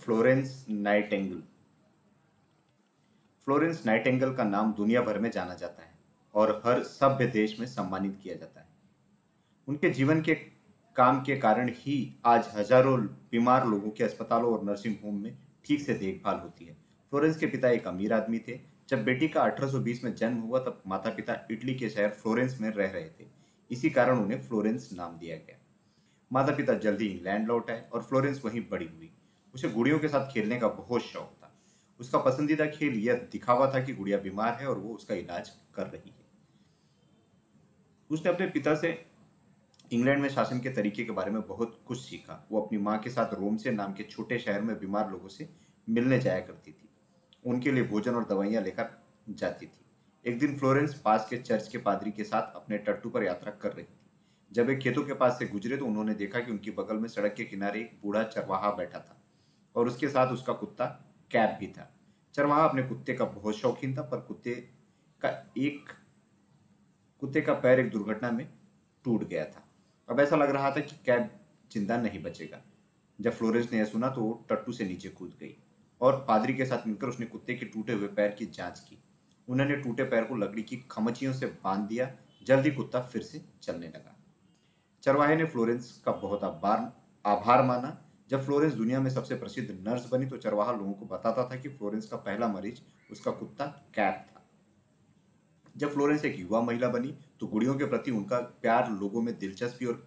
Florence Nightingale. Florence Nightingale का नाम दुनिया भर में जाना जाता है और हर सभ्य देश में सम्मानित किया जाता है। उनके जीवन के काम के कारण ही आज हज़ारों बीमार लोगों के अस्पतालों और नर्सिंग होम में ठीक से देखभाल होती है। फ्लोरेंस के पिता एक अमीर आदमी थे। जब बेटी का 1820 में जन्म हुआ, तब माता पिता इटली के शहर फ्लोरेंस में रह रहे थे। इसी कारण उन्हें फ्लोरेंस नाम दिया गया। माता पिता जल्दी इंग्लैंड लौट आए और फ्लोरेंस वहीं बड़ी हुई। उसे गुड़ियों के साथ खेलने का बहुत शौक था। उसका पसंदीदा खेल यह दिखावा था कि गुड़िया बीमार है और वो उसका इलाज कर रही है। उसने अपने पिता से इंग्लैंड में शासन के तरीके के बारे में बहुत कुछ सीखा। वो अपनी माँ के साथ रोम से नाम के छोटे शहर में बीमार लोगों से मिलने जाया करती थी। उनके लिए भोजन और दवाइयाँ लेकर जाती थी। एक दिन फ्लोरेंस पास के चर्च के पादरी के साथ अपने टट्टू पर यात्रा कर रही थी। जब एक खेतों के पास से गुजरे तो उन्होंने देखा कि उनकी बगल में सड़क के किनारे एक बूढ़ा चरवाहा बैठा था। और उसके साथ उसका कुत्ता कैब भी था। चरवाहा अपने कुत्ते का बहुत शौकीन था, पर कुत्ते का एक, कुत्ते का पैर एक दुर्घटना में टूट गया था। अब ऐसा लग रहा था कि कैब ज़िंदा नहीं बचेगा। जब फ्लोरेंस ने यह सुना तो वो टट्टू से नीचे कूद गई और पादरी के साथ मिलकर उसने कुत्ते के टूटे हुए पैर की जाँच की। उन्होंने टूटे पैर को लकड़ी की खमचियों से बाँध दिया। जल्दी कुत्ता फिर से चलने लगा। चरवाहे ने फ्लोरेंस का बहुत आभार आभार माना जब फ्लोरेंस दुनिया में सबसे प्रसिद्ध नर्स बनी तो चरवाहा लोगों को बताता था कि फ्लोरेंस का पहला मरीज़ उसका कुत्ता कैप था। जब फ्लोरेंस एक युवा महिला बनी तो गुड़ियों के प्रति उनका प्यार लोगों में दिलचस्पी और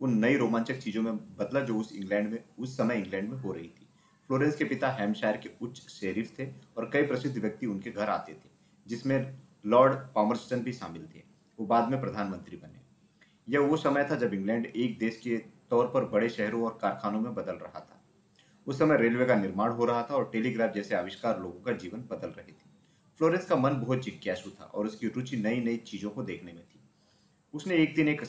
उन नई रोमांचक चीज़ों में बदला जो उस इंग्लैंड में, उस समय इंग्लैंड में हो रही थी। फ्लोरेंस के पिता हेमशायर के उच्च शेरिफ थे और कई प्रसिद्ध व्यक्ति उनके घर आते थे, जिसमें लॉर्ड पामरस्टन भी शामिल थे। वो बाद में प्रधानमंत्री बने। यह वो समय था जब इंग्लैंड एक देश के तौर पर बड़े शहरों और कारखानों में बदल रहा था। उस समय रेलवे का निर्माण हो रहा था और टेलीग्राफ जैसे आविष्कार लोगों का जीवन बदल रहे थे। फ्लोरेंस का मन बहुत जिज्ञासु था और उसकी रुचि नई नई चीज़ों को देखने में थी। उसने एक दिन एक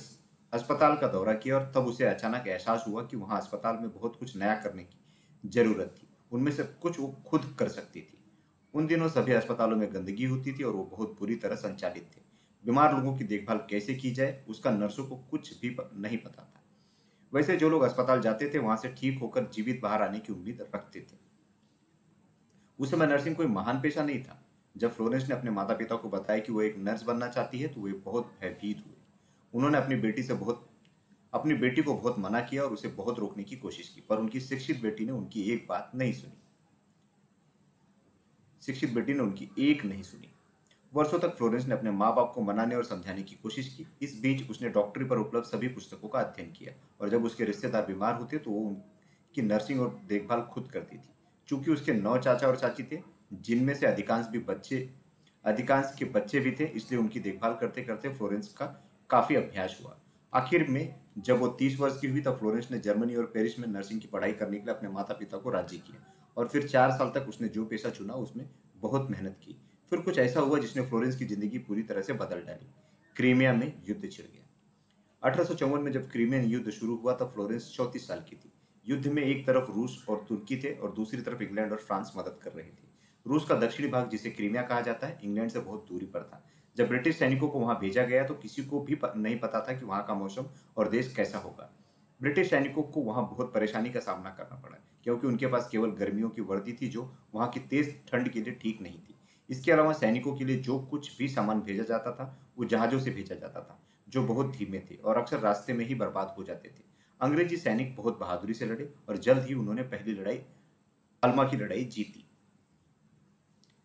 अस्पताल का दौरा किया और तब उसे अचानक एहसास हुआ कि वहाँ अस्पताल में बहुत कुछ नया करने की ज़रूरत थी। उनमें से कुछ वो खुद कर सकती थी। उन दिनों सभी अस्पतालों में गंदगी होती थी और वो बहुत बुरी तरह संचालित थे। बीमार लोगों की देखभाल कैसे की जाए, उसका नर्सों को कुछ भी नहीं पता था। वैसे जो लोग अस्पताल जाते थे, वहाँ से ठीक होकर जीवित बाहर आने की उम्मीद रखते थे। उस समय नर्सिंग कोई महान पेशा नहीं था। जब फ्लोरेंस ने अपने माता पिता को बताया कि वो एक नर्स बनना चाहती है तो वे बहुत भयभीत हुए। उन्होंने अपनी बेटी से बहुत, अपनी बेटी को बहुत मना किया और उसे बहुत रोकने की कोशिश की, पर उनकी शिक्षित बेटी ने उनकी एक बात नहीं सुनी। शिक्षित बेटी ने उनकी एक नहीं सुनी। वर्षों तक फ्लोरेंस ने अपने माँ बाप को मनाने और समझाने की कोशिश की। इस बीच उसने डॉक्टरी पर उपलब्ध सभी पुस्तकों का अध्ययन किया और जब उसके रिश्तेदार बीमार होते तो वो उनकी नर्सिंग और देखभाल खुद करती थी। चूँकि उसके नौ चाचा और चाची थे, जिनमें से अधिकांश भी बच्चे, अधिकांश के बच्चे भी थे, इसलिए उनकी देखभाल करते करते फ्लोरेंस का काफ़ी अभ्यास हुआ। आखिर में जब वो तीस वर्ष की हुई तब फ्लोरेंस ने जर्मनी और पेरिस में नर्सिंग की पढ़ाई करने के लिए अपने माता पिता को राज़ी किया और फिर चार साल तक उसने जो पेशा चुना उसमें बहुत मेहनत की। फिर कुछ ऐसा हुआ जिसने फ्लोरेंस की ज़िंदगी पूरी तरह से बदल डाली। क्रीमिया में युद्ध छिड़ गया। अठारह सौ चौवन में जब क्रीमियन युद्ध शुरू हुआ, तब फ्लोरेंस चौतीस साल की थी। युद्ध में एक तरफ़ रूस और तुर्की थे और दूसरी तरफ़ इंग्लैंड और फ्रांस मदद कर रहे थे। रूस का दक्षिणी भाग, जिसे क्रीमिया कहा जाता है, इंग्लैंड से बहुत दूरी पर था। जब ब्रिटिश सैनिकों को वहाँ भेजा गया तो किसी को भी नहीं पता था कि वहाँ का मौसम और देश कैसा होगा। ब्रिटिश सैनिकों को वहाँ बहुत परेशानी का सामना करना पड़ा, क्योंकि उनके पास केवल गर्मियों की वर्दी थी, जो वहाँ की तेज ठंड के लिए ठीक नहीं थी। इसके अलावा सैनिकों के लिए जो कुछ भी सामान भेजा जाता था, वो जहाजों से भेजा जाता था, जो बहुत धीमे थे और अक्सर रास्ते में ही बर्बाद हो जाते थे। अंग्रेज़ी सैनिक बहुत बहादुरी से लड़े और जल्द ही उन्होंने पहली लड़ाई, अल्मा की लड़ाई जीती।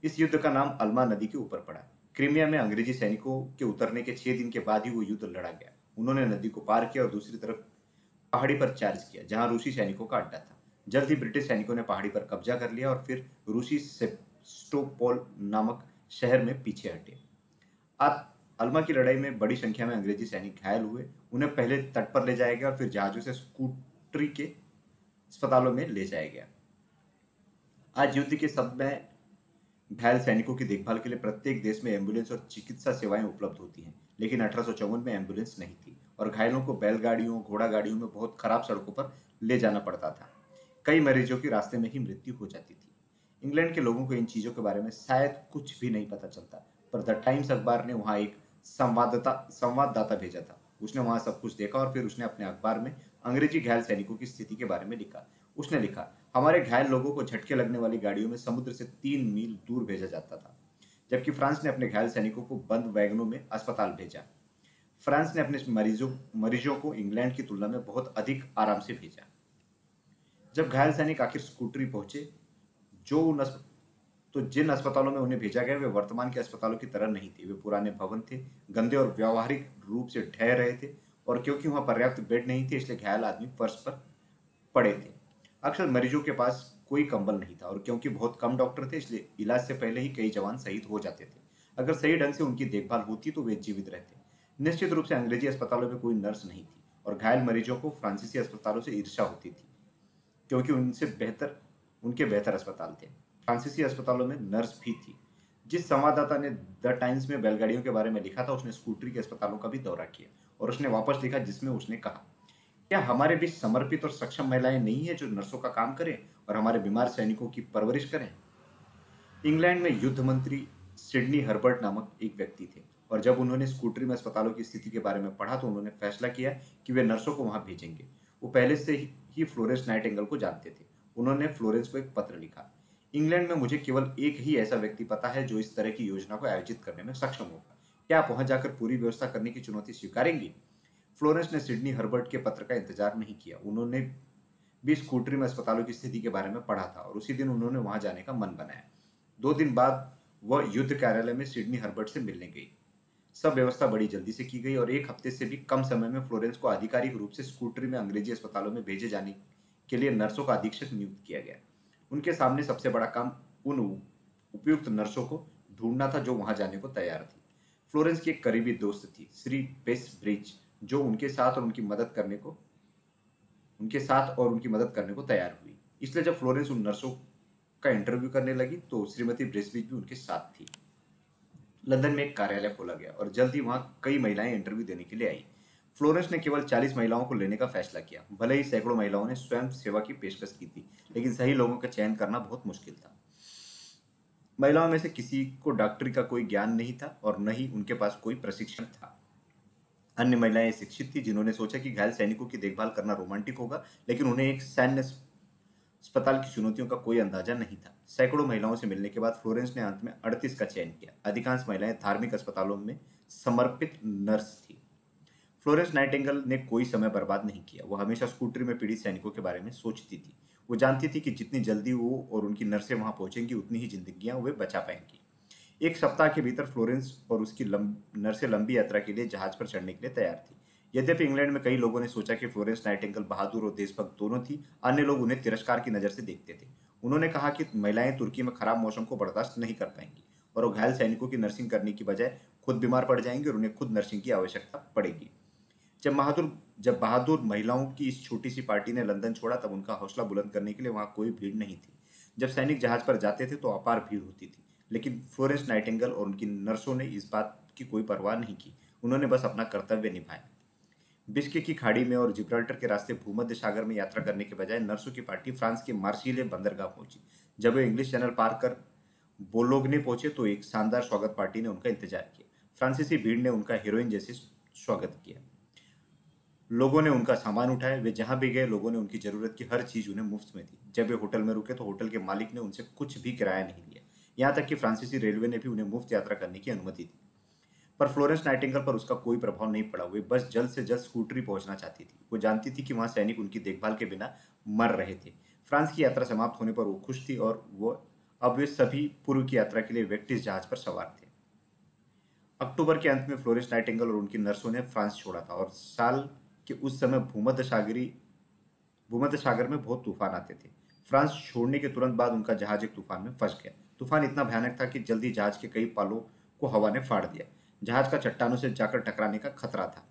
इस युद्ध का नाम अल्मा नदी के ऊपर पड़ा। क्रीमिया में अंग्रेज़ी सैनिकों के उतरने के छह दिन के बाद ही वो युद्ध लड़ा गया। उन्होंने नदी को पार किया और दूसरी तरफ़ पहाड़ी पर चार्ज किया, जहाँ रूसी सैनिकों का अड्डा था। जल्द ही ब्रिटिश सैनिकों ने पहाड़ी पर कब्जा कर लिया और फिर रूसी स्टोकपोल नामक शहर में पीछे हटे। अब अल्मा की लड़ाई में बड़ी संख्या में अंग्रेज़ी सैनिक घायल हुए। उन्हें पहले तट पर ले जाया गया और फिर जहाजों से स्कूटरी के अस्पतालों में ले जाया गया। आज युद्ध के समय घायल सैनिकों की देखभाल के लिए प्रत्येक देश में एंबुलेंस और चिकित्सा सेवाएँ उपलब्ध होती हैं, लेकिन अठारह सौ चौवन में एंबुलेंस नहीं थी और घायलों को बैलगाड़ियों घोड़ा गाड़ियों में बहुत खराब सड़कों पर ले जाना पड़ता था। कई मरीजों की रास्ते में ही मृत्यु हो जाती थी। इंग्लैंड के लोगों को इन चीज़ों के बारे में शायद कुछ भी नहीं पता चलता। पर द टाइम्स अखबार ने वहाँ एक संवाददाता संवाददाता भेजा था। उसने वहाँ सब कुछ देखा और फिर उसने अपने अखबार में अंग्रेज़ी घायल सैनिकों की स्थिति के बारे में लिखा। उसने लिखा, हमारे घायल लोगों को झटके लगने वाली गाड़ियों में समुद्र से तीन मील दूर भेजा जाता था, जबकि फ्रांस ने अपने घायल सैनिकों को बंद वैगनों में अस्पताल भेजा। फ्रांस ने अपने मरीजों मरीजों को इंग्लैंड की तुलना में बहुत अधिक आराम से भेजा। जब घायल सैनिक आखिर स्कूटरी पहुँचे जो उन तो जिन अस्पतालों में उन्हें भेजा गया, वे वर्तमान के अस्पतालों की तरह नहीं थे। वे पुराने भवन थे, गंदे और व्यवहारिक रूप से ठहर रहे थे और क्योंकि वहाँ पर्याप्त बेड नहीं थे, इसलिए घायल आदमी फर्श पर पड़े थे। अक्सर मरीजों के पास कोई कंबल नहीं था और क्योंकि बहुत कम डॉक्टर थे, इसलिए इलाज से पहले ही कई जवान शहीद हो जाते थे। अगर सही ढंग से उनकी देखभाल होती तो वे जीवित रहते। निश्चित रूप से अंग्रेज़ी अस्पतालों में कोई नर्स नहीं थी और घायल मरीजों को फ्रांसीसी अस्पतालों से ईर्षा होती थी, क्योंकि उनसे बेहतर उनके बेहतर अस्पताल थे। फ्रांसीसी अस्पतालों में नर्स भी थी। जिस संवाददाता ने द टाइम्स में बैलगाड़ियों के बारे में लिखा था, उसने स्कूटरी के अस्पतालों का भी दौरा किया और उसने वापस लिखा जिसमें उसने कहा, क्या हमारे बीच समर्पित और सक्षम महिलाएँ नहीं है जो नर्सों का काम करें और हमारे बीमार सैनिकों की परवरिश करें? इंग्लैंड में युद्ध मंत्री सिडनी हर्बर्ट नामक एक व्यक्ति थे और जब उन्होंने स्कूटरी में अस्पतालों की स्थिति के बारे में पढ़ा तो उन्होंने फैसला किया कि वे नर्सों को वहाँ भेजेंगे। वो पहले से ही फ्लोरेंस नाइटेंगल को जानते थे। उन्होंने फ्लोरेंस को एक पत्र लिखा। इंग्लैंड में मुझे केवल एक ही ऐसा व्यक्ति पता है जो इस तरह की योजना को आयोजित करने में सक्षम होगा। क्या आप वहाँ जाकर पूरी व्यवस्था करने की चुनौती स्वीकारेंगी? फ्लोरेंस ने सिडनी हर्बर्ट के पत्र का इंतज़ार नहीं किया। उन्होंने भी स्कूटरी में अस्पतालों की स्थिति के बारे में पढ़ा था और उसी दिन उन्होंने वहाँ जाने का मन बनाया। दो दिन बाद वह युद्ध कार्यालय में सिडनी हर्बर्ट से मिलने गई। सब व्यवस्था बड़ी जल्दी से की गई और एक हफ़्ते से भी कम समय में फ्लोरेंस को आधिकारिक रूप से स्कूटरी में अंग्रेज़ी अस्पतालों में भेजे जाने के लिए नर्सों का अधीक्षक नियुक्त किया गया। उनके सामने सबसे बड़ा काम उन उपयुक्त नर्सों को ढूंढना था जो वहाँ जाने को तैयार थी। फ्लोरेंस की एक करीबी दोस्त थी, श्री पेस ब्रिज, जो उनके साथ और उनकी मदद करने को, उनके साथ और उनकी मदद करने को तैयार हुई। इसलिए जब फ्लोरेंस उन नर्सों का इंटरव्यू करने लगी तो श्रीमती ब्रिस्बिज भी उनके साथ थी। लंदन में एक कार्यालय खोला गया और जल्द ही वहाँ कई महिलाएँ इंटरव्यू देने के लिए आई। फ्लोरेंस ने केवल 40 महिलाओं को लेने का फैसला किया। भले ही सैकड़ों महिलाओं ने स्वयं सेवा की पेशकश की थी, लेकिन सही लोगों का चयन करना बहुत मुश्किल था। महिलाओं में से किसी को डॉक्टरी का कोई ज्ञान नहीं था और न ही उनके पास कोई प्रशिक्षण था। अन्य महिलाएँ शिक्षित थी जिन्होंने सोचा कि घायल सैनिकों की देखभाल करना रोमांटिक होगा, लेकिन उन्हें एक सैन्य अस्पताल की चुनौतियों का कोई अंदाज़ा नहीं था। सैकड़ों महिलाओं से मिलने के बाद फ्लोरेंस ने अंत में अड़तीस का चयन किया। अधिकांश महिलाएँ धार्मिक अस्पतालों में समर्पित नर्स थी। फ्लोरेंस नाइटेंगल ने कोई समय बर्बाद नहीं किया। वो हमेशा स्कूटरी में पीड़ित सैनिकों के बारे में सोचती थी। वो जानती थी कि जितनी जल्दी वो और उनकी नर्सें वहाँ पहुंचेंगी, उतनी ही जिंदगियाँ वे बचा पाएँगी। एक सप्ताह के भीतर फ्लोरेंस और उसकी नर्सें लंबी यात्रा के लिए जहाज़ पर चढ़ने के लिए तैयार थी। यद्यपि इंग्लैंड में कई लोगों ने सोचा कि फ्लोरेंस नाइटेंगल बहादुर और देशभक्त दोनों थी, अन्य लोग उन्हें तिरस्कार की नज़र से देखते थे। उन्होंने कहा कि महिलाएँ तुर्की में खराब मौसम को बर्दाश्त नहीं कर पाएँगी और वो घायल सैनिकों की नर्सिंग करने की बजाय खुद बीमार पड़ जाएँगे और उन्हें खुद नर्सिंग की आवश्यकता पड़ेगी। जब बहादुर जब बहादुर महिलाओं की इस छोटी सी पार्टी ने लंदन छोड़ा, तब उनका हौसला बुलंद करने के लिए वहाँ कोई भीड़ नहीं थी। जब सैनिक जहाज़ पर जाते थे तो अपार भीड़ होती थी। लेकिन फ्लोरेंस नाइटेंगल और उनकी नर्सों ने इस बात की कोई परवाह नहीं की। उन्होंने बस अपना कर्तव्य निभाया। बिस्के की खाड़ी में और जिब्राल्टर के रास्ते भूमध्य सागर में यात्रा करने के बजाय नर्सों की पार्टी फ्रांस के मार्सिले बंदरगाह पहुँची। जब वे इंग्लिश चैनल पार कर बोलोगने पहुँचे तो एक शानदार स्वागत पार्टी ने उनका इंतज़ार किया। फ्रांसीसी भीड़ ने उनका हीरोइन जैसे स्वागत किया। लोगों ने उनका सामान उठाया, वे जहाँ भी गए, लोगों ने उनकी ज़रूरत की हर चीज़ उन्हें मुफ़्त में दी। जब वे होटल में रुके तो होटल के मालिक ने उनसे कुछ भी किराया नहीं लिया। यहाँ तक कि फ्रांसीसी रेलवे ने भी उन्हें मुफ़्त यात्रा करने की अनुमति दी। पर फ्लोरेंस नाइटिंगल पर उसका कोई प्रभाव नहीं पड़ा। वे बस जल्द से जल्द स्कूटरी पहुँचना चाहती थी। वो जानती थी कि वहाँ सैनिक उनकी देखभाल के बिना मर रहे थे। फ्रांस की यात्रा समाप्त होने पर वो खुश थी और वो, अब वे सभी पूर्व की यात्रा के लिए वेक्टिस जहाज़ पर सवार थे। अक्टूबर के अंत में फ्लोरेंस नाइटिंगल और उनकी नर्सों ने फ्रांस छोड़ा था और साल के उस समय भूमध्य सागरी, भूमध्य सागर में बहुत तूफ़ान आते थे। फ्रांस छोड़ने के तुरंत बाद उनका जहाज़ एक तूफ़ान में फंस गया। तूफ़ान इतना भयानक था कि जल्दी जहाज़ के कई पालों को हवा ने फाड़ दिया। जहाज़ का चट्टानों से जाकर टकराने का खतरा था।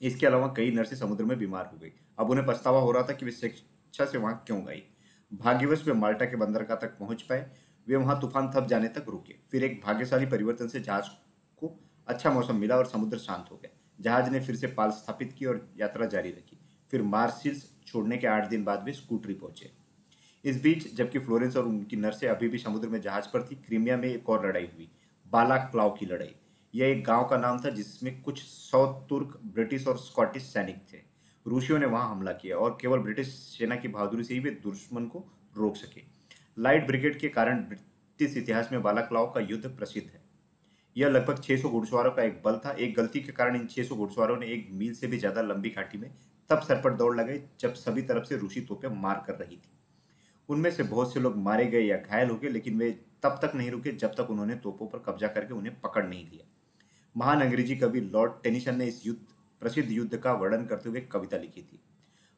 इसके अलावा कई नर्सें समुद्र में बीमार हो गई। अब उन्हें पछतावा हो रहा था कि वे शिक्षा से वहाँ क्यों गई भाग्यवश वे माल्टा के बंदरगाह तक पहुँच पाए। वे वहाँ तूफ़ान थप जाने तक रुके। फिर एक भाग्यशाली परिवर्तन से जहाज़ को अच्छा मौसम मिला और समुद्र शांत हो गया। जहाज़ ने फिर से पाल स्थापित की और यात्रा जारी रखी। फिर मार्सिल्स छोड़ने के आठ दिन बाद वे स्कूटरी पहुँचे। इस बीच, जबकि फ्लोरेंस और उनकी नर्सें अभी भी समुद्र में जहाज़ पर थी, क्रीमिया में एक और लड़ाई हुई बाला क्लाव की लड़ाई। यह एक गाँव का नाम था, जिसमें कुछ सौ तुर्क, ब्रिटिश और स्कॉटिश सैनिक थे। रूसियों ने वहाँ हमला किया और केवल ब्रिटिश सेना की बहादुरी से ही वे दुश्मन को रोक सके। लाइट ब्रिगेड के कारण ब्रिटिश इतिहास में बालाक्लाव का युद्ध प्रसिद्ध है। यह लगभग 600 घुड़सवारों का एक बल था। एक गलती के कारण इन 600 घुड़सवारों ने एक मील से भी ज़्यादा लंबी घाटी में तब सर पर दौड़ लगाई, जब सभी तरफ़ से रूसी तोपें मार कर रही थी। उनमें से बहुत से लोग मारे गए या घायल हो गए, लेकिन वे तब तक नहीं रुके जब तक उन्होंने तोपों पर कब्जा करके उन्हें पकड़ नहीं लिया। महान अंग्रेज़ी कवि लॉर्ड टेनिसन ने इस युद्ध, प्रसिद्ध युद्ध का वर्णन करते हुए कविता लिखी थी।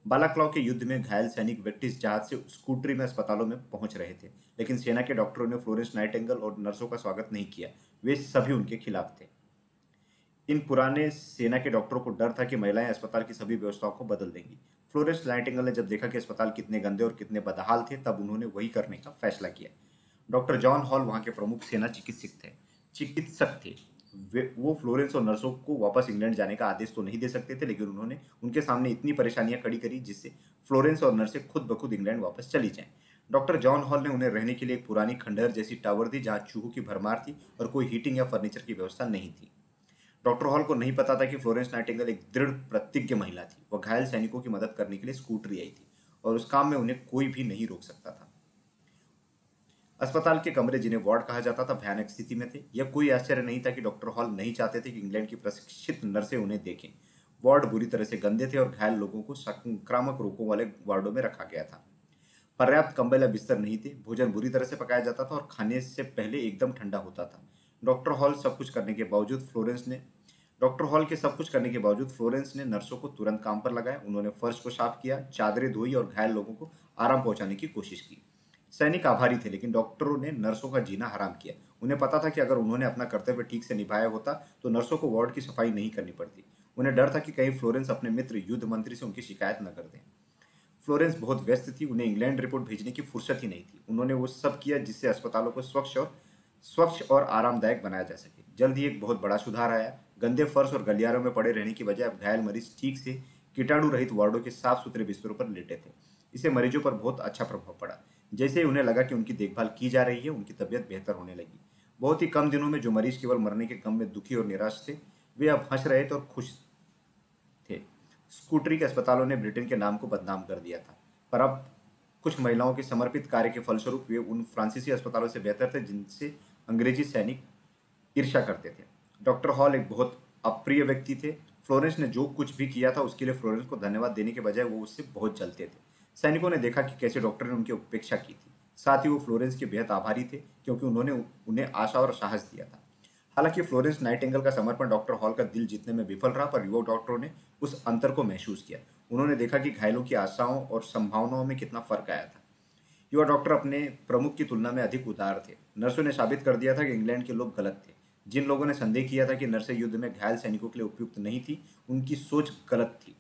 बालाक्लाव के युद्ध में घायल सैनिक ब्रिटिश जहाज़ से स्कूटरी में अस्पतालों में पहुँच रहे थे, लेकिन सेना के डॉक्टरों ने फ्लोरेंस नाइटेंगल और नर्सों का स्वागत नहीं किया। वे सभी उनके खिलाफ थे। इन पुराने सेना के डॉक्टरों को डर था कि महिलाएँ अस्पताल की सभी व्यवस्थाओं को बदल देंगी। फ्लोरेंस नाइटिंगल ने जब देखा कि अस्पताल कितने गंदे और कितने बदहाल थे, तब उन्होंने वही करने का फैसला किया। डॉक्टर जॉन हॉल वहाँ के प्रमुख सेना चिकित्सक थे। चिकित्सक थे। वो फ्लोरेंस और नर्सों को वापस इंग्लैंड जाने का आदेश तो नहीं दे सकते थे, लेकिन उन्होंने उनके सामने इतनी परेशानियाँ खड़ी करी जिससे फ्लोरेंस और नर्सें खुद ब खुद इंग्लैंड वापस चली जाएँ। डॉक्टर जॉन हॉल ने उन्हें रहने के लिए एक पुरानी खंडहर जैसी टावर दी जहाँ चूहों की भरमार थी और कोई हीटिंग या फर्नीचर की व्यवस्था नहीं थी। डॉक्टर हॉल को नहीं पता था कि फ्लोरेंस नाइटिंगल एक दृढ़ प्रतिज्ञ महिला थी। वह घायल सैनिकों की मदद करने के लिए स्कूटरी आई थी और उस काम में उन्हें कोई भी नहीं रोक सकता था। अस्पताल के कमरे जिन्हें वार्ड कहा जाता था, भयानक स्थिति में थे। यह कोई आश्चर्य नहीं था कि डॉक्टर हॉल नहीं चाहते थे कि इंग्लैंड की प्रशिक्षित नर्सें उन्हें देखें। वार्ड बुरी तरह से गंदे थे और घायल लोगों को संक्रामक रोगों वाले वार्डों में रखा गया था। पर्याप्त कंबल या बिस्तर नहीं थे। भोजन बुरी तरह से पकाया जाता था और खाने से पहले एकदम ठंडा होता था। डॉक्टर हॉल सब कुछ करने के बावजूद फ्लोरेंस ने डॉक्टर हॉल के सब कुछ करने के बावजूद फ्लोरेंस ने नर्सों को तुरंत काम पर लगाया। उन्होंने फर्श को साफ़ किया, चादरें धोई और घायल लोगों को आराम पहुँचाने की कोशिश की। सैनिक आभारी थे, लेकिन डॉक्टरों ने नर्सों का जीना हराम किया। उन्हें पता था कि अगर उन्होंने अपना कर्तव्य ठीक से निभाया होता तो नर्सों को वार्ड की सफ़ाई नहीं करनी पड़ती। उन्हें डर था कि कहीं फ्लोरेंस अपने मित्र युद्ध मंत्री से उनकी शिकायत न कर दें। फ्लोरेंस बहुत व्यस्त थी, उन्हें इंग्लैंड रिपोर्ट भेजने की फुर्सत ही नहीं थी। उन्होंने वो सब किया जिससे अस्पतालों को स्वच्छ और स्वच्छ और आरामदायक बनाया जा सके। जल्द ही एक बहुत बड़ा सुधार आया। गंदे फर्श और गलियारों में पड़े रहने की वजह अब घायल मरीज़ ठीक से कीटाणु रहित वार्डों के साफ़ सुथरे बिस्तरों पर लेटे थे। इससे मरीजों पर बहुत अच्छा प्रभाव पड़ा। जैसे ही उन्हें लगा कि उनकी देखभाल की जा रही है, उनकी तबीयत बेहतर होने लगी। बहुत ही कम दिनों में जो मरीज़ केवल मरने के गम में दुखी और निराश थे, वे अब हंस रहे थे और खुश स्कूटरी के अस्पतालों ने ब्रिटेन के नाम को बदनाम कर दिया था। पर अब कुछ महिलाओं के समर्पित कार्य के फलस्वरूप वे उन फ्रांसीसी अस्पतालों से बेहतर थे जिनसे अंग्रेज़ी सैनिक ईर्षा करते थे। डॉक्टर हॉल एक बहुत अप्रिय व्यक्ति थे। फ्लोरेंस ने जो कुछ भी किया था उसके लिए फ्लोरेंस को धन्यवाद देने के बजाय वो उससे बहुत चलते थे। सैनिकों ने देखा कि कैसे डॉक्टर ने उनकी उपेक्षा की थी। साथ ही वो फ्लोरेंस के बेहद आभारी थे, क्योंकि उन्होंने उन्हें आशा और साहस दिया था। हालाँकि फ्लोरेंस नाइटेंगल का समर्पण डॉक्टर हॉल का दिल जीतने में विफल रहा, पर युवा डॉक्टरों ने उस अंतर को महसूस किया। उन्होंने देखा कि घायलों की आशाओं और संभावनाओं में कितना फ़र्क आया था। युवा डॉक्टर अपने प्रमुख की तुलना में अधिक उदार थे। नर्सों ने साबित कर दिया था कि इंग्लैंड के लोग गलत थे। जिन लोगों ने संदेह किया था कि नर्सें युद्ध में घायल सैनिकों के लिए उपयुक्त नहीं थी, उनकी सोच गलत थी।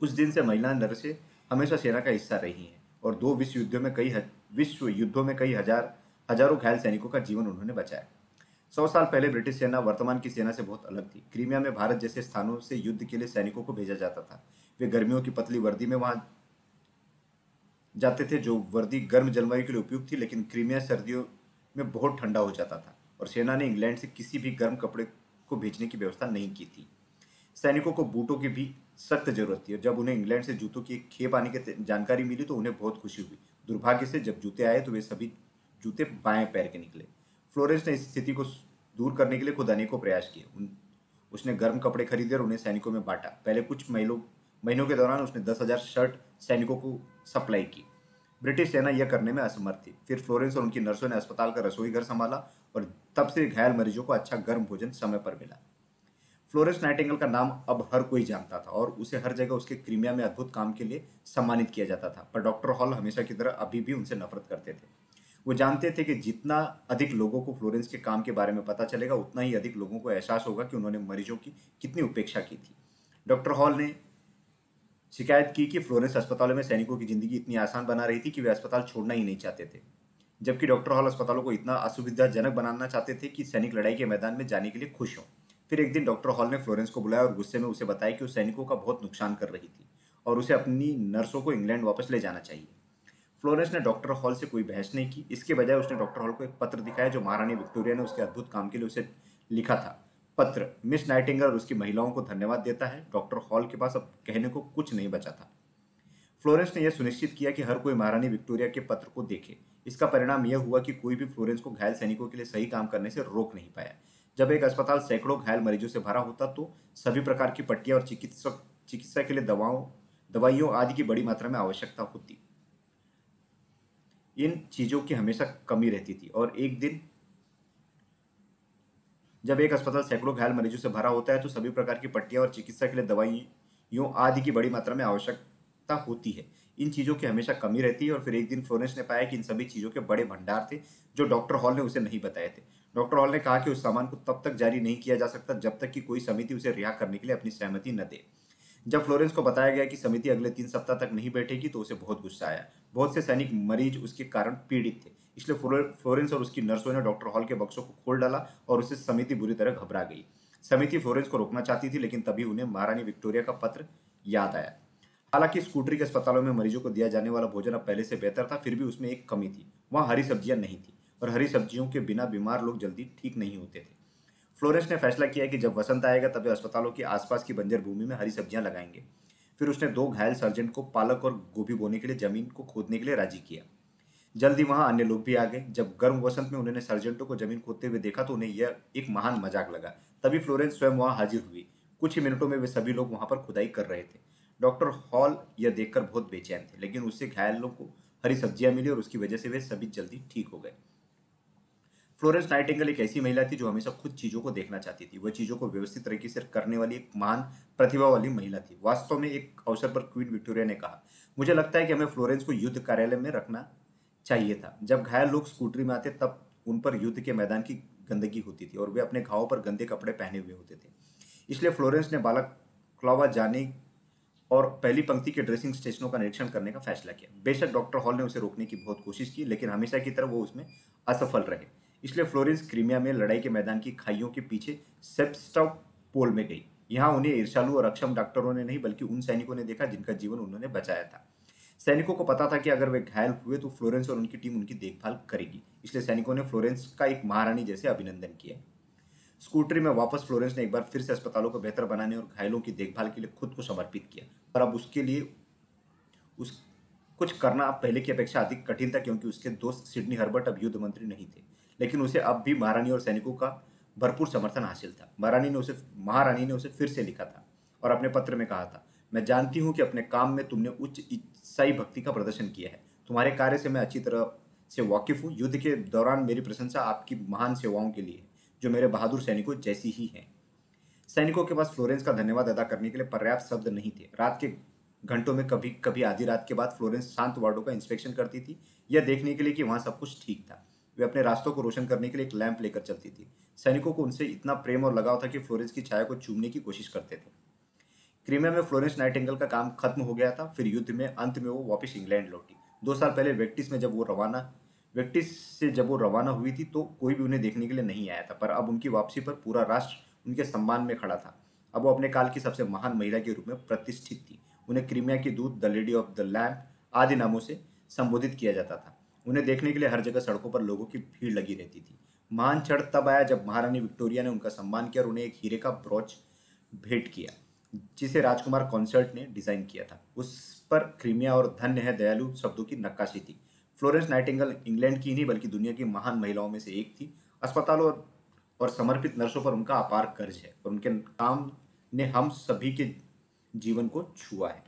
उस दिन से महिला नर्सें हमेशा सेना का हिस्सा रही हैं और दो विश्व युद्धों में कई विश्व युद्धों में कई हज़ार, हज़ारों घायल सैनिकों का जीवन उन्होंने बचाया। सौ साल पहले ब्रिटिश सेना वर्तमान की सेना से बहुत अलग थी। क्रीमिया में भारत जैसे स्थानों से युद्ध के लिए सैनिकों को भेजा जाता था। वे गर्मियों की पतली वर्दी में वहाँ जाते थे, जो वर्दी गर्म जलवायु के लिए उपयुक्त थी, लेकिन क्रीमिया सर्दियों में बहुत ठंडा हो जाता था और सेना ने इंग्लैंड से किसी भी गर्म कपड़े को भेजने की व्यवस्था नहीं की थी। सैनिकों को बूटों की भी सख्त ज़रूरत थी और जब उन्हें इंग्लैंड से जूतों की खेप आने की जानकारी मिली तो उन्हें बहुत खुशी हुई। दुर्भाग्य से जब जूते आए तो वे सभी जूते बाएँ पैर के निकले। फ्लोरेंस ने इस स्थिति को दूर करने के लिए खुद अनेकों प्रयास किए। उन, उसने गर्म कपड़े खरीदे और उन्हें सैनिकों में बांटा। पहले कुछ महीनों महीनों के दौरान उसने दस हज़ार शर्ट सैनिकों को सप्लाई की। ब्रिटिश सेना यह करने में असमर्थ थी। फिर फ्लोरेंस और उनकी नर्सों ने अस्पताल का रसोई घर संभाला और तब से घायल मरीजों को अच्छा गर्म भोजन समय पर मिला। फ्लोरेंस नाइटिंगल का नाम अब हर कोई जानता था और उसे हर जगह उसके क्रीमिया में अद्भुत काम के लिए सम्मानित किया जाता था। पर डॉक्टर हॉल हमेशा की तरह अभी भी उनसे नफरत करते थे। वो जानते थे कि जितना अधिक लोगों को फ्लोरेंस के काम के बारे में पता चलेगा, उतना ही अधिक लोगों को एहसास होगा कि उन्होंने मरीजों की कितनी उपेक्षा की थी। डॉक्टर हॉल ने शिकायत की कि फ्लोरेंस अस्पतालों में सैनिकों की ज़िंदगी इतनी आसान बना रही थी कि वे अस्पताल छोड़ना ही नहीं चाहते थे, जबकि डॉक्टर हॉल अस्पतालों को इतना असुविधाजनक बनाना चाहते थे कि सैनिक लड़ाई के मैदान में जाने के लिए खुश हों। फिर एक दिन डॉक्टर हॉल ने फ्लोरेंस को बुलाया और गुस्से में उसे बताया कि वो सैनिकों का बहुत नुकसान कर रही थी और उसे अपनी नर्सों को इंग्लैंड वापस ले जाना चाहिए। फ्लोरेंस ने डॉक्टर हॉल से कोई बहस नहीं की। इसके बजाय उसने डॉक्टर हॉल को एक पत्र दिखाया जो महारानी विक्टोरिया ने उसके अद्भुत काम के लिए उसे लिखा था। पत्र, मिस नाइटिंगल और उसकी महिलाओं को धन्यवाद देता है। डॉक्टर हॉल के पास अब कहने को कुछ नहीं बचा था। फ्लोरेंस ने यह सुनिश्चित किया कि हर कोई महारानी विक्टोरिया के पत्र को देखे। इसका परिणाम यह हुआ कि कोई भी फ्लोरेंस को घायल सैनिकों के लिए सही काम करने से रोक नहीं पाया। जब एक अस्पताल सैकड़ों घायल मरीजों से भरा होता तो सभी प्रकार की पट्टियाँ और चिकित्सक, चिकित्सा के लिए दवाओं, दवाइयों आदि की बड़ी मात्रा में आवश्यकता होती। इन चीज़ों की हमेशा कमी रहती थी। और एक दिन जब एक अस्पताल सैकड़ों घायल मरीजों से भरा होता है तो सभी प्रकार की पट्टियाँ और चिकित्सा के लिए दवाइयों आदि की बड़ी मात्रा में आवश्यकता होती है। इन चीज़ों की हमेशा कमी रहती है और फिर एक दिन फ्लोरेंस ने पाया कि इन सभी चीज़ों के बड़े भंडार थे, जो डॉक्टर हॉल ने उसे नहीं बताए थे। डॉक्टर हॉल ने कहा कि उस सामान को तब तक जारी नहीं किया जा सकता जब तक कि कोई समिति उसे रिहा करने के लिए अपनी सहमति न दे। जब फ्लोरेंस को बताया गया कि समिति अगले तीन सप्ताह तक नहीं बैठेगी तो उसे बहुत गुस्सा आया। बहुत से सैनिक मरीज़ उसके कारण पीड़ित थे, इसलिए फ्लोरेंस और उसकी नर्सों ने डॉक्टर हॉल के बक्सों को खोल डाला और उससे समिति बुरी तरह घबरा गई। समिति फ्लोरेंस को रोकना चाहती थी, लेकिन तभी उन्हें महारानी विक्टोरिया का पत्र याद आया। हालाँकि स्कूटरी के अस्पतालों में मरीजों को दिया जाने वाला भोजन अब पहले से बेहतर था, फिर भी उसमें एक कमी थी। वहाँ हरी सब्ज़ियाँ नहीं थी और हरी सब्जियों के बिना बीमार लोग जल्दी ठीक नहीं होते थे। फ्लोरेंस ने फैसला किया कि जब वसंत आएगा तब अस्पतालों के आसपास की बंजर भूमि में हरी सब्ज़ियाँ लगाएँगे। फिर उसने दो घायल सर्जन को पालक और गोभी बोने के लिए ज़मीन को खोदने के लिए राज़ी किया। जल्दी वहाँ अन्य लोग भी आ गए। जब गर्म वसंत में उन्होंने सर्जेंटों को ज़मीन खोदते हुए देखा तो उन्हें यह एक महान मज़ाक लगा। तभी फ्लोरेंस स्वयं वहाँ हाजिर हुई। कुछ ही मिनटों में वे सभी लोग वहाँ पर खुदाई कर रहे थे। डॉक्टर हॉल यह देखकर बहुत बेचैन थे, लेकिन उससे घायलों को हरी सब्ज़ियाँ मिली और उसकी वजह से वे सभी जल्दी ठीक हो गए। फ्लोरेंस नाइटिंगल एक ऐसी महिला थी जो हमेशा खुद चीज़ों को देखना चाहती थी। वह चीज़ों को व्यवस्थित तरीके से करने वाली एक महान प्रतिभा वाली महिला थी। वास्तव में एक अवसर पर क्वीन विक्टोरिया ने कहा, मुझे लगता है कि हमें फ्लोरेंस को युद्ध कार्यालय में रखना चाहिए था। जब घायल लोग स्कूटरी में आते, तब उन पर युद्ध के मैदान की गंदगी होती थी और वे अपने घावों पर गंदे कपड़े पहने हुए होते थे। इसलिए फ्लोरेंस ने बालक क्लावा जाने और पहली पंक्ति के ड्रेसिंग स्टेशनों का निरीक्षण करने का फैसला किया। बेशक डॉक्टर हॉल ने उसे रोकने की बहुत कोशिश की, लेकिन हमेशा की तरह वो उसमें असफल रहे। इसलिए फ्लोरेंस क्रीमिया में लड़ाई के मैदान की खाइयों के पीछे सेप्स्टॉप पोल में गई। यहाँ उन्हें ईर्षालु और अक्षम डॉक्टरों ने नहीं, बल्कि उन सैनिकों ने देखा जिनका जीवन उन्होंने बचाया था। सैनिकों को पता था कि अगर वे घायल हुए तो फ्लोरेंस और उनकी टीम उनकी देखभाल करेगी। इसलिए सैनिकों ने फ्लोरेंस का एक महारानी जैसे अभिनंदन किया। स्कूटरी में वापस फ्लोरेंस ने एक बार फिर से अस्पतालों को बेहतर बनाने और घायलों की देखभाल के लिए खुद को समर्पित किया। पर अब उसके लिए उस, कुछ करना पहले की अपेक्षा अधिक कठिन था, क्योंकि उसके दोस्त सिडनी हर्बर्ट अब युद्ध मंत्री नहीं थे। लेकिन उसे अब भी महारानी और सैनिकों का भरपूर समर्थन हासिल था। महारानी ने उसे, महारानी ने उसे फिर से लिखा था और अपने पत्र में कहा था, मैं जानती हूँ कि अपने काम में तुमने उच्च ईसाई भक्ति का प्रदर्शन किया है। तुम्हारे कार्य से मैं अच्छी तरह से वाकिफ हूँ। युद्ध के दौरान मेरी प्रशंसा आपकी महान सेवाओं के लिए जो मेरे बहादुर सैनिकों जैसी ही हैं। सैनिकों के पास फ्लोरेंस का धन्यवाद अदा करने के लिए पर्याप्त शब्द नहीं थे। रात के घंटों में कभी कभी आधी रात के बाद फ्लोरेंस शांत वार्डों का इंस्पेक्शन करती थी। यह देखने के लिए कि वहाँ सब कुछ ठीक था। वे अपने रास्तों को रोशन करने के लिए एक लैंप लेकर चलती थी। सैनिकों को उनसे इतना प्रेम और लगाव था कि फ्लोरेंस की छाया को चूमने की कोशिश करते थे। क्रीमिया में फ्लोरेंस नाइटेंगल का काम खत्म हो गया था, फिर युद्ध में अंत में वो वापस इंग्लैंड लौटी। दो साल पहले वेक्टिस में जब वो रवाना, वेक्टिस से जब वो रवाना हुई थी तो कोई भी उन्हें देखने के लिए नहीं आया था, पर अब उनकी वापसी पर पूरा राष्ट्र उनके सम्मान में खड़ा था। अब वो अपने काल की सबसे महान महिला के रूप में प्रतिष्ठित थी। उन्हें क्रीमिया की दूत, the lady of the lamp आदि नामों से संबोधित किया जाता था। उन्हें देखने के लिए हर जगह सड़कों पर लोगों की भीड़ लगी रहती थी। महान क्षण तब आया जब महारानी विक्टोरिया ने उनका सम्मान किया और उन्हें एक हीरे का ब्रॉच भेंट किया, जिसे राजकुमार कॉन्सर्ट ने डिज़ाइन किया था। उस पर क्रीमिया और धन्य है दयालु शब्दों की नक्काशी थी। फ्लोरेंस नाइटिंगल इंग्लैंड की नहीं, बल्कि दुनिया की महान महिलाओं में से एक थी। अस्पतालों और समर्पित नर्सों पर उनका अपार कर्ज है और उनके काम ने हम सभी के जीवन को छुआ है।